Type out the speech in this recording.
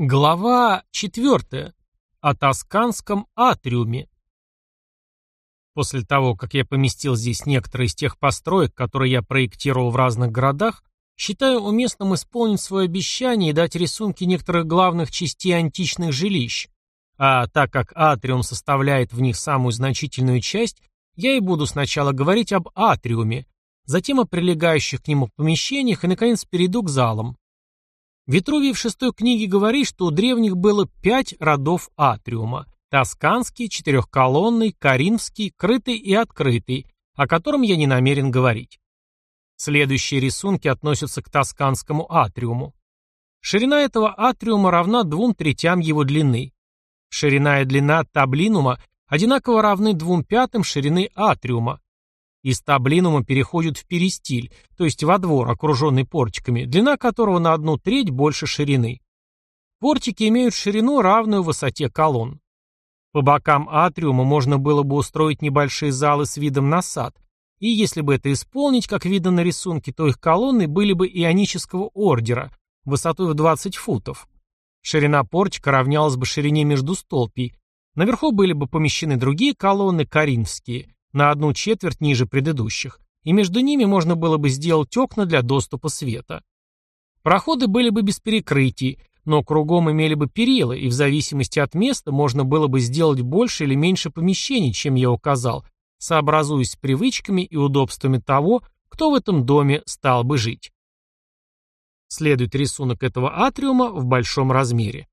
Глава 4. О тосканском атриуме. После того, как я поместил здесь некоторые из тех построек, которые я проектировал в разных городах, считаю уместным исполнить свое обещание и дать рисунки некоторых главных частей античных жилищ. А так как атриум составляет в них самую значительную часть, я и буду сначала говорить об атриуме, затем о прилегающих к нему помещениях и, наконец, перейду к залам. Витрувий в шестой книге говорит, что у древних было пять родов атриума. Тосканский, четырехколонный, коринфский, крытый и открытый, о котором я не намерен говорить. Следующие рисунки относятся к тосканскому атриуму. Ширина этого атриума равна двум третям его длины. Ширина и длина таблинума одинаково равны двум пятым ширины атриума. Из таблинума переходят в перистиль, то есть во двор, окруженный портиками, длина которого на одну треть больше ширины. Портики имеют ширину, равную высоте колонн. По бокам атриума можно было бы устроить небольшие залы с видом на сад, и если бы это исполнить, как видно на рисунке, то их колонны были бы ионического ордера, высотой в 20 футов. Ширина портика равнялась бы ширине между столпий. Наверху были бы помещены другие колонны, коринфские, на одну четверть ниже предыдущих, и между ними можно было бы сделать окна для доступа света. Проходы были бы без перекрытий, но кругом имели бы перила, и в зависимости от места можно было бы сделать больше или меньше помещений, чем я указал, сообразуясь с привычками и удобствами того, кто в этом доме стал бы жить. Следует рисунок этого атриума в большом размере.